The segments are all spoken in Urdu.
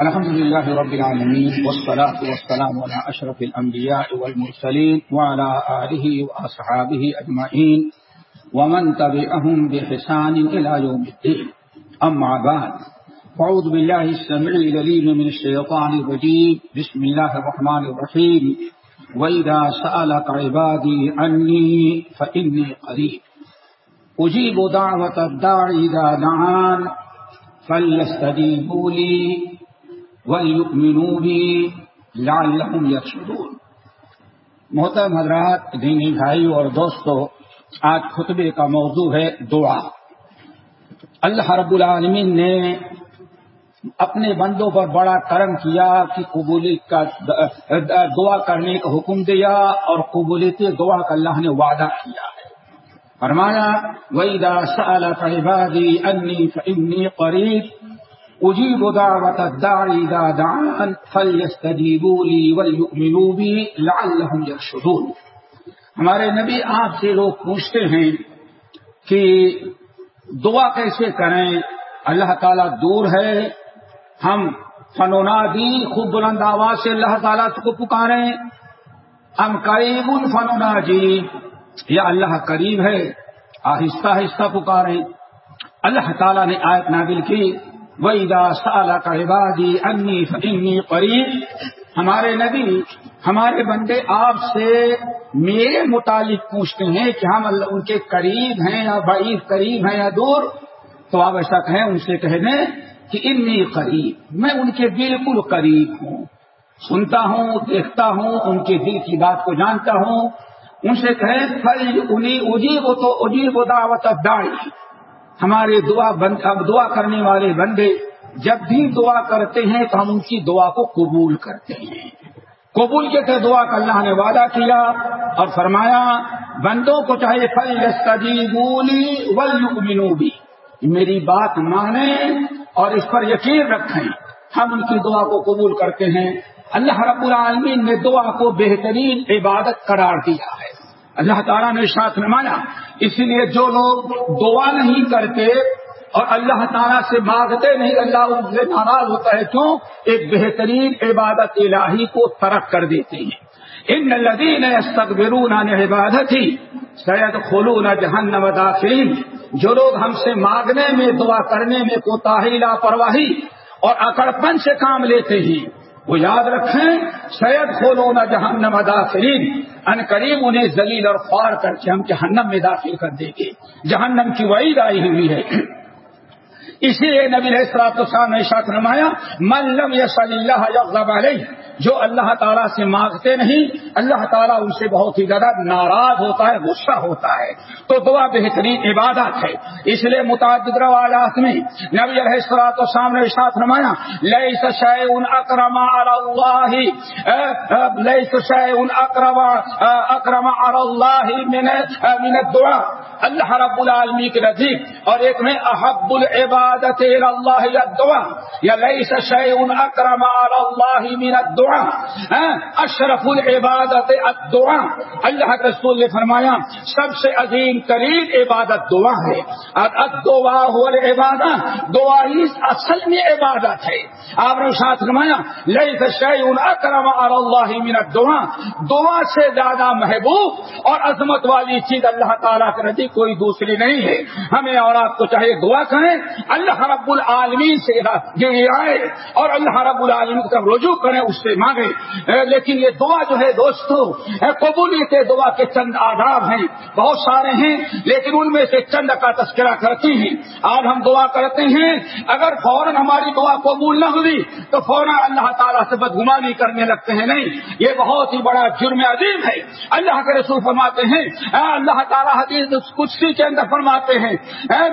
الحمد لله رب العالمين والصلاة والسلام على أشرف الأنبياء والمرسلين وعلى آله وأصحابه أجمعين ومن تبعهم بحسان إلى يوم الدين أما بعد فعوذ بالله السميع العليم من الشيطان الرجيم بسم الله الرحمن الرحيم وإذا سألك عبادي عني فإني قريب. أجيب دعوة الداعي إذا دعان فليستجيبوا لي. وليؤمنوا بي لعلهم يرشدون۔ محترم حضرات، دینی بھائی اور دوستو، آج خطبے کا موضوع ہے دعا۔ اللہ رب العالمین نے اپنے بندوں پر بڑا کرم کیا کہ قبولیت کا، دعا کرنے کا حکم دیا اور قبولیت دعا کا اللہ نے وعدہ کیا ہے۔ فرمایا، وَإِذَا سَأَلَكَ عِبَادِي أَنِّي فَإِنِّي قَرِيبٌ أُجِيبُ دَعْوَةَ الدَّاعِ إِذَا دَعَانِ فَلْيَسْتَجِيبُوا لِي وَلْيُؤْمِنُوا بِي لَعَلَّهُمْ يَرْشُدُونَ۔ ہمارے نبی آپ سے لوگ پوچھتے ہیں کہ دعا کیسے کریں؟ اللہ تعالیٰ دور ہے۔ ہم فنونا دی خوب بلند آواز سے اللہ تعالیٰ کو پکاریں۔ ہم قریب فنونا جی یا اللہ قریب ہے، آہستہ آہستہ پکاریں۔ اللہ تعالیٰ نے آیت نازل کی۔ ویدا سالہ کا عبادی انی فنی قریب ہمارے نبی، ہمارے بندے آپ سے میرے متعلق پوچھتے ہیں کہ ہم ان کے قریب ہیں یا بعید قریب ہیں یا دور، تو آپ ایسا کہیں، ان سے کہہ دیں کہ انی قریب میں ان کے بالکل قریب ہوں۔ سنتا ہوں، دیکھتا ہوں، ان کے دل کی بات کو جانتا ہوں۔ ان سے کہیں پھل انہیں اجیب تو اجیب و دعوت داڑی ہمارے دعا بند اب دعا کرنے والے بندے جب بھی دعا کرتے ہیں تو ہم ان کی دعا کو قبول کرتے ہیں۔ قبول کے تھے دعا کا اللہ نے وعدہ کیا اور فرمایا، بندوں کو چاہے پھل جستی بولی ول بھی میری بات مانیں اور اس پر یقین رکھیں۔ ہم ان کی دعا کو قبول کرتے ہیں۔ اللہ رب العالمین نے دعا کو بہترین عبادت قرار دیا ہے۔ اللہ تعالیٰ نے ساتھ نمایا اسی لیے جو لوگ دعا نہیں کرتے اور اللہ تعالیٰ سے مانگتے نہیں، اللہ ان سے ناراض ہوتا ہے، کیوں؟ ایک بہترین عبادت الہی کو ترک کر دیتے ہیں۔ ان لدین استقبرون عن عبادت ہی سید خلون جہنم داخلین جو لوگ ہم سے مانگنے میں، دعا کرنے میں کوتاہی، لاپرواہی اور اکڑپن سے کام لیتے ہیں، وہ یاد رکھیں سید کھولو نہ جہنم داخلین ان کریم انہیں ذلیل اور خوار کر کے ہم جہنم میں داخل کر دیں گے۔ جہنم کی وعید آئی ہوئی ہے۔ اسی لیے نبی السلاط السلام نے شاخ نمایا ملم یس اللہ یغضب علیہ جو اللہ تعالیٰ سے مانگتے نہیں، اللہ تعالیٰ ان سے بہت ہی زیادہ ناراض ہوتا ہے، غصہ ہوتا ہے۔ تو دعا بہترین عبادت ہے۔ اس لیے متعدد روایات میں نبی علیہ السلاط السلام نے ساتھ نمایا لئی شے ان اکرما اللہ. لئی شے ان اکرما اکرما اللہ من دعا اللہ رب العالمی کے نزدیک۔ اور ایک میں، احب العبادت اللہ یا دعا یا لئی شے ان اکرما اللہ من دعا ہاں؟ اشرف العبادت الدعا۔ اللہ کے رسول نے فرمایا، سب سے عظیم ترین عبادت دعا ہے۔ دعا ہو عبادت دعا ہی اصل میں عبادت ہے۔ آپ نے ساتھ فرمایا لئی شعین اکرم اللہ من دعا دعا سے زیادہ محبوب اور عظمت والی چیز اللہ تعالیٰ کے نزدیک کوئی دوسری نہیں ہے۔ ہمیں اور آپ کو چاہے دعا کریں۔ اللہ رب العالمین سے یعنی آئے اور اللہ رب العالمین کا رجوع کریں، اس سے مانگے۔ لیکن یہ دعا جو ہے دوستو قبولیت دعا کے چند آداب ہیں۔ بہت سارے ہیں، لیکن ان میں سے چند کا تذکرہ کرتے ہیں۔ آج ہم دعا کرتے ہیں، اگر فوراً ہماری دعا قبول نہ ہوئی، تو فوراً اللہ تعالیٰ سے بدگمانی کرنے لگتے ہیں۔ نہیں، یہ بہت ہی بڑا جرم عظیم ہے۔ اللہ کے رسول فرماتے ہیں اللہ تعالیٰ حدیث کچھ کے اندر فرماتے ہیں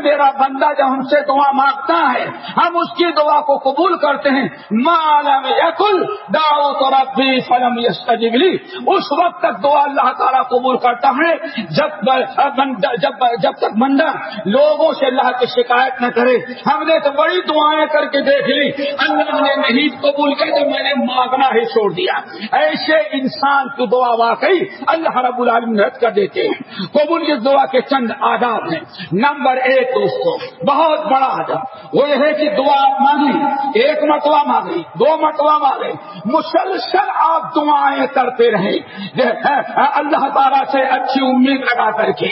میرا بندہ جب ہم سے دعا مانگتا ہے، ہم اس کی دعا کو قبول کرتے ہیں۔ مالم یقل دا تو ربی فلم یسجبلی اس وقت تک دعا اللہ تعالیٰ قبول کرتا ہے، جب جب جب تک بندہ لوگوں سے اللہ کی شکایت نہ کرے۔ ہم نے تو بڑی دعائیں کر کے دیکھ لی۔ اللہ نے نہیں قبول کر تو میں نے مانگنا ہی چھوڑ دیا۔ ایسے انسان کی دعا واقعی اللہ رب العالمین رد کر دیتے ہیں۔ قبول کی دعا کے چند آداب ہیں۔ نمبر ایک دوستوں بہت بڑا آداب۔ وہ یہ ہے کہ دعا مانگی، ایک مرتبہ مانگی، دو مرتبہ مانگے۔ مسلسل آپ دعائیں کرتے رہیں۔ جی، اللہ تعالیٰ سے اچھی امید لگا کر کے۔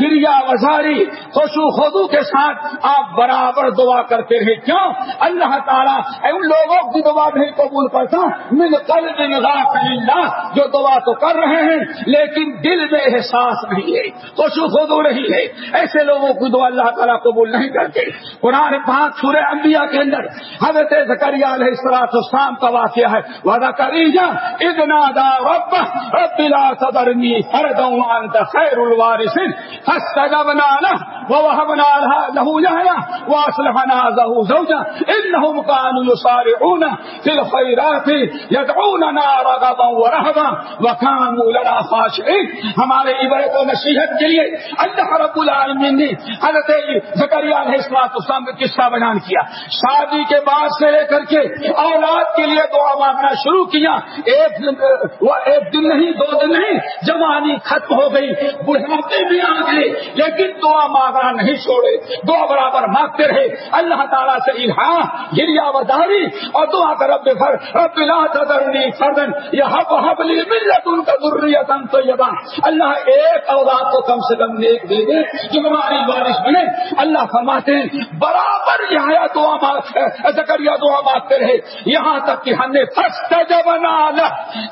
گریا وزاری، خوشو خودو کے ساتھ آپ برابر دعا کرتے رہے کیوں؟ اللہ تعالیٰ ان لوگوں کی دعا نہیں قبول کرتا۔ من قلب اللہ جو دعا تو کر رہے ہیں، لیکن دل میں احساس نہیں ہے، خوشو خودو نہیں ہے۔ ایسے لوگوں کی دعا اللہ تعالیٰ قبول نہیں کرتے۔ قرآن پانچ سورہ انبیاء کے اندر حضرت زکریہ علیہ السلاط اسلام کا واقعہ ہے۔ وعدہ کریجا اتنا دا رب رب لا صدرنی خیر الوارثین فاستجبنا له ووهبنا له يحيى واصلحنا له زوجا انهم كانوا يصارعون في الخيرات يدعوننا رغبا ورهبا وكانوا لنا خاشعين. ہمارے عبرت و نصیحت کے لیے اللہ رب العالمین نے حضرت زکریا علیہ السلام اسلام کا قصہ بیان کیا۔ شادی کے بعد سے لے کر کے اولاد کے لیے دعا مانگنا شروع کیا۔ ایک دن، وہ ایک دن نہیں، دو دن نہیں، جوانی ختم ہو گئی، بڑھاپے بھی آ گئے، لیکن دعا مانگنا نہیں چھوڑے، دعا برابر مانگتے رہے۔ اللہ تعالیٰ سے الہا گریا وداری اور دعا کر رب فر رب لا تذرنی فردن یہ حب حب لی ملت ان کا ذریتن طیبہ۔ اللہ ایک اولاد کو کم سے کم نیک دے دے، جو ہماری بارش بنے۔ اللہ فرماتے ہیں، برابر یہاں دعا زکریا دعا مانگتے رہے۔ یہاں تک کہ ہم نے فسٹ جبنا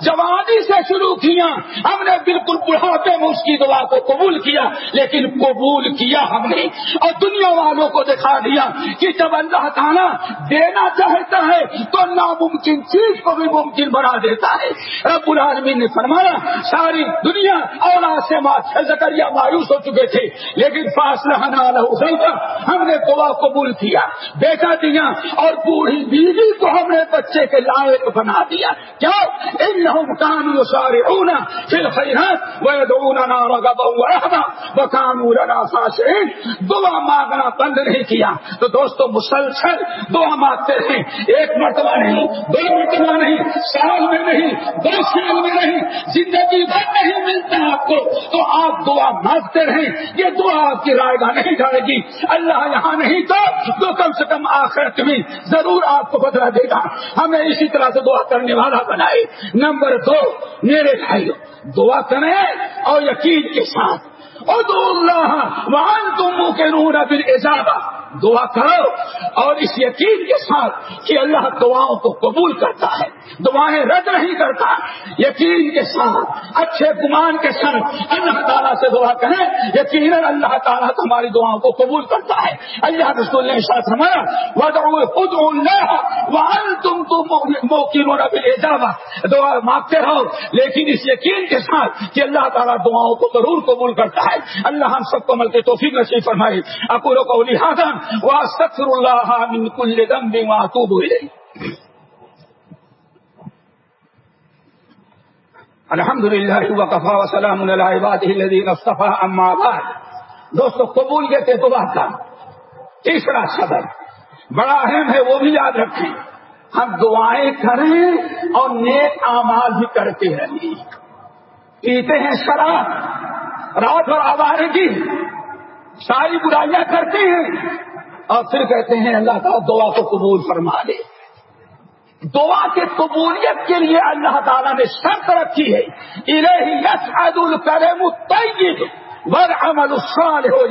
جوانی سے شروع کیا۔ ہم نے بالکل بڑھاپے میں اس کی دعا کو قبول کیا، لیکن قبول کیا ہم نے اور دنیا والوں کو دکھا دیا کہ جب اللہ تعالیٰ دینا چاہتا ہے تو ناممکن چیز کو بھی ممکن بنا دیتا ہے۔ رب العالمین نے فرمایا، ساری دنیا اولاد سے زکریا مایوس ہو چکے تھے، لیکن فاصلہ ہم نے دعا قبول کیا، بیٹا دیا اور بوڑھی بیوی کو ہم نے بچے کے لائق بنا دیا۔ کیا ان کان سارے اونا پھر خیرات وہ دونا بکانورا دعا مانگنا بند نہیں کیا۔ تو دوستو، مسلسل دعا مانگتے ہیں ایک مرتبہ نہیں، دو مرتبہ نہیں، سال میں نہیں، دو سال میں نہیں، زندگی بھر نہیں ملتا آپ کو۔ تو آپ دعا مانگتے رہیں۔ یہ دعا آپ کی رائے گاہ نہیں جائے گی۔ اللہ یہاں نہیں تو تو کم سے کم آخرت میں ضرور آپ کو بدلا دے گا۔ ہمیں اسی طرح سے دعا کرنے والا بنائے نمبر دو، میرے بھائیوں دعا کریں اور یقین کے ساتھ۔ ادو اللہ وہاں تم کے نور پھر ایجادہ دعا کرو اور اس یقین کے ساتھ کہ اللہ دعاؤں کو قبول کرتا ہے۔ دعائیں رد نہیں کرتا۔ یقین کے ساتھ، اچھے گمان کے ساتھ اللہ تعالیٰ سے دعا کریں۔ یقیناً اللہ تعالیٰ تمہاری دعاؤں کو قبول کرتا ہے۔ اللہ رسول نے ساتھ ہمارا خود تم تو موقع ایجابا دعا مانگتے رہو، لیکن اس یقین کے ساتھ کہ اللہ تعالیٰ دعاؤں کو ضرور قبول کرتا ہے۔ اللہ ہم سب کو مل کے توفیق نصیب فرمائے۔ اکولوں کو لہٰذا وَاسْتَغْفِرُ اللَّهَ مِنْ كُلِّ ذَنْبٍ وَأَتُوبُ إِلَيْهِ۔ الحمد للہ وقفا وسلام علیہ اما بعد. دوستو قبولیت دعا کا. تیسرا سبب. بڑا اہم ہے وہ بھی یاد رکھیں. ہم دعائیں کریں اور نیک آماز بھی کرتے رہیں. پیتے ہیں شراب رات اور آوارگی. ساری برائیاں کرتے ہیں. اور پھر کہتے ہیں اللہ تعالیٰ دعا کو قبول فرما دے دعا کے قبولیت کے لیے اللہ تعالیٰ نے شرط رکھی ہے۔ یس الکرم ور عمل الصالح ہو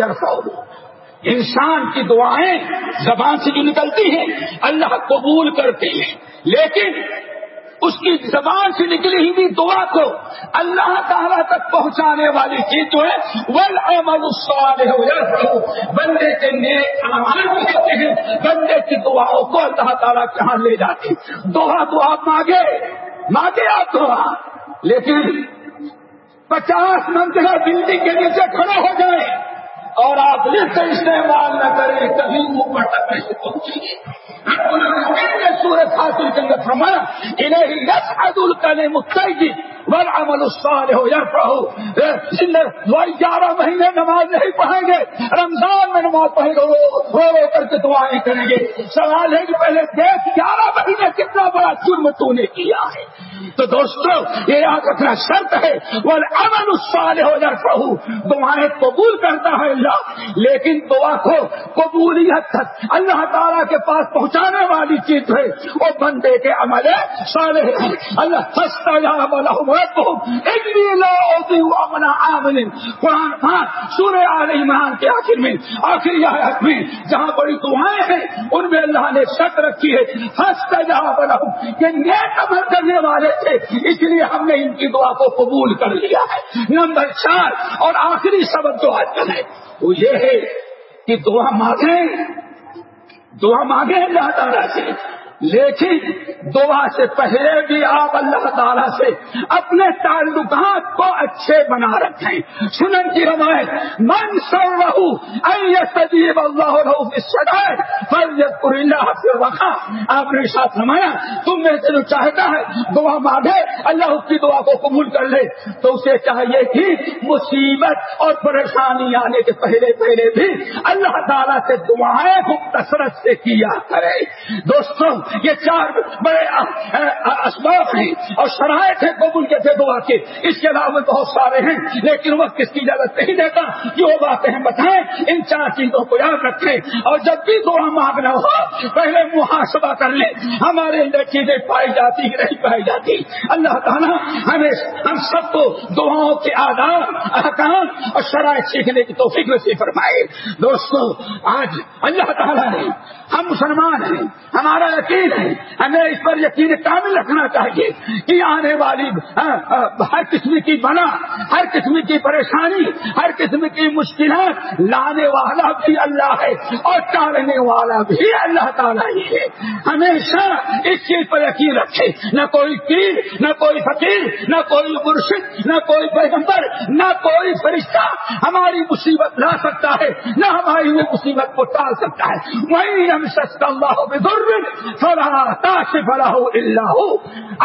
انسان کی دعائیں زبان سے جو نکلتی ہیں، اللہ قبول کرتے ہیں۔ لیکن اس کی زبان سے نکلی ہوئی دعا کو اللہ تعالیٰ تک پہنچانے والی چیز جو ہے ول عمل بندے کے نیک ہیں، بندے کی دعاؤں کو اللہ تعالیٰ کہاں لے جاتے دعا تو آپ مانگے مانگے آپ دعا، لیکن پچاس منزلہ بلڈنگ کے نیچے کھڑا ہو جائے اور آپ لفٹ استعمال نہ کریں، کبھی اوپر تک نہیں پہنچے گی سورت حاصل کے اندر فرمایا انہیں یس عد القل متعدد بل عمل الصالح ہو یا پڑھو گیارہ مہینے نماز نہیں پڑھیں گے، رمضان میں نماز پڑھیں گے، رو رو کر کے دعائیں کریں گے۔ سوال ہے کہ پہلے دیکھ، گیارہ مہینے کتنا بڑا جرم تو نے کیا ہے؟ تو دوستو، یہ یاد رکھنا شرط ہے وہ امن الصالح ہو جا پڑھو دعائیں قبول کرتا ہے اللہ، لیکن دعا کو قبولیت اللہ تعالیٰ کے پاس پہنچانے والی چیز ہے، وہ بندے کے عمل صالح ہے۔ اللہ ہستا جا بلا قرآن پاک سورہ آل عمران کے آخر میں، آخری آیت میں جہاں بڑی دعائیں ہیں، ان میں اللہ نے شک رکھی ہے ہنستا جہاں بلا کہ نیک عمل کرنے والے تھے، اس لیے ہم نے ان کی دعا کو قبول کر لیا ہے۔ نمبر چار اور آخری سبق جو آج کل ہے۔ وہ یہ ہے کہ دعا مانگیں دعا مانگیں اللہ تعالیٰ سے۔ لیکن دعا سے پہلے بھی آپ اللہ تعالیٰ سے اپنے تعلقات کو اچھے بنا رکھیں۔ سنن کی روایت، من سر رہو سجیب اللہ رکھا آپ نے ساتھ سمایا تم میں سے جو چاہتا ہے دعا مانگے، اللہ اس کی دعا کو قبول کر لے۔ تو اسے چاہیے کہ مصیبت اور پریشانی آنے کے پہلے پہلے بھی اللہ تعالیٰ سے دعائیں کو کثرت سے کیا کرے۔ دوستوں یہ چار بڑے اسباب ہیں اور شرائط ہیں قبول کے تھے دعا کے۔ اس کے علاوہ بہت سارے ہیں، لیکن وقت کس کی اجازت نہیں دیتا کہ وہ باتیں بتائیں۔ ان چار چیزوں کو یاد رکھیں۔ اور جب بھی دعا مانگنا ہو، پہلے محاسبہ کر لیں۔ ہمارے اندر چیزیں پائی جاتی نہیں پائی جاتی۔ اللہ تعالیٰ ہمیں ہم سب کو دعاؤں کے آداب، احکام اور شرائط سیکھنے کی توفیق سے فرمائے۔ دوستو، آج اللہ تعالیٰ نے، ہم مسلمان ہیں، ہمارا یقین ہے ہمیں اس پر یقین کامل رکھنا چاہیے کہ آنے والی ہاں، ہر قسم کی بنا، ہر قسم کی پریشانی، ہر قسم کی مشکلات لانے والا بھی اللہ ہے اور ٹالنے والا بھی اللہ تعالیٰ ہی ہے۔ ہمیشہ اس چیز پر یقین رکھے۔ نہ کوئی پیر، نہ کوئی فقیر، نہ کوئی مرشد، نہ کوئی پیغمبر، نہ کوئی فرشتہ ہماری مصیبت لا سکتا ہے، نہ ہماری مصیبت کو ٹال سکتا ہے۔ وہی ہم سچتا اللہ فلا کاشف له الا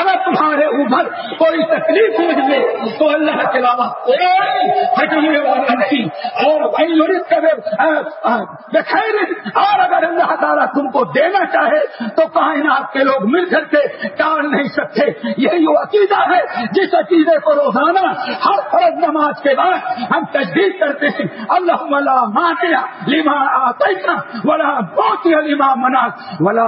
اگر تمہارے اوپر کوئی تکلیف نہیں لے تو اللہ کے علاوہ کوئی ہٹانے والا نہیں۔ اور بھائی بخیر اور اگر اللہ تعالیٰ تم کو دینا چاہے، تو کائنات کے لوگ مل کر کے ٹال نہیں سکتے یہی وہ عقیدہ ہے جس عقیدے کو روزانہ ہر فرض نماز کے بعد ہم تجدید کرتے ہیں اللہ ملا ماتیا لما آتا ولا باقی لما منا ولا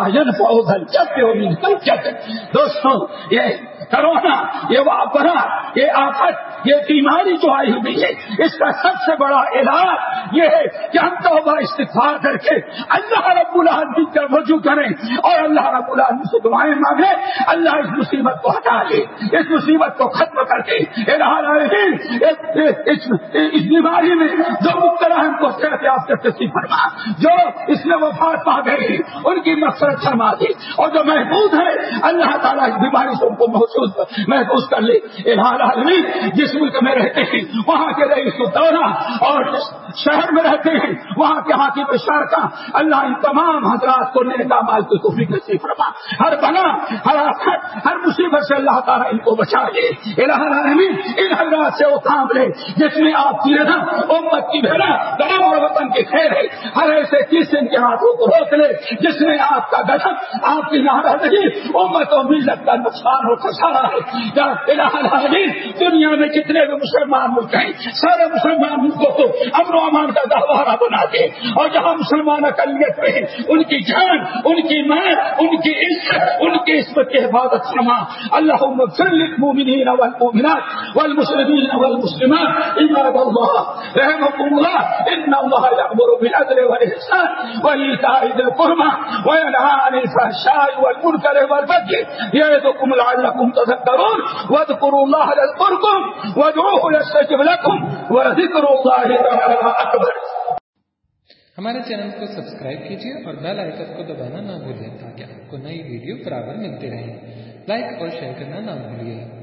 دوستوں یہ کرونا، یہ واپرا، یہ آفت، یہ بیماری جو آئی ہوئی ہے، اس کا سب سے بڑا علاج یہ ہے کہ ہم توبہ استفار کر کے اللہ رب العالمین کا رجوع کریں اور اللہ رب العالمین سے دعائیں مانگے اللہ اس مصیبت کو ہٹا دے اس مصیبت کو ختم کر کے اس بیماری میں جو مبتلا ہم کو صحت یافتہ تصدیق فرما، جو اس میں وفات پا گئے، ان کی مقصد فرما دے اور جو محبوب ہے اللہ تعالیٰ اس بیماری سے ان کو محسوس محفوظ کر لے عالمی جس ملک میں رہتے ہیں، وہاں کے رئیس کو دورہ اور شہر میں رہتے ہیں، وہاں کے ہاتھی شہر کا اللہ ان تمام حضرات کو نیتا مال کی توفیق نصیب فرما۔ ہر بنا، ہر آفت، ہر مصیبت سے اللہ تعالیٰ ان کو بچا لے۔ العالمین، ان حضرات سے وہ کام لے، جس میں آپ کی رضا، امت کی بھیڑا گرم اور وطن کی خیر ہے۔ ہر ایسے چیز ان کے ہاتھوں کو روک لے، جس میں آپ کا گٹھن، آپ کی ناراضگی، امت و ملت کا نقصان ہو خسارا دنیا میں جتنے بھی مسلمان ملک ہیں، سارے مسلمان ملکوں کو امن و امان کا گہوارہ بنا دے۔ اور جہاں مسلمان اقلیت میں ان کی جان، ان کی ماں ان کی عزت، ان کی عصمت کی حفاظت فرما۔ اللہ المؤمنین والمؤمنات والمسلمین والمسلمات، عباد الله رحمكم الله ان الله يأمر بالعدل والإحسان وإيتاء ذي القربى وينهى عن الفحشاء والمنكر والبغي يعظكم لعلكم تذكرون واذكروا الله يذكركم وادعوه يستجب لكم وذكر الله تعالى أكبر. ہمارے چینل کو سبسکرائب کیجیے اور بیل آئکن کو دبانا نہ بھولیں تاکہ آپ کو نئی ویڈیو برابر ملتے رہیں لائک اور شیئر کرنا نہ بھولیے۔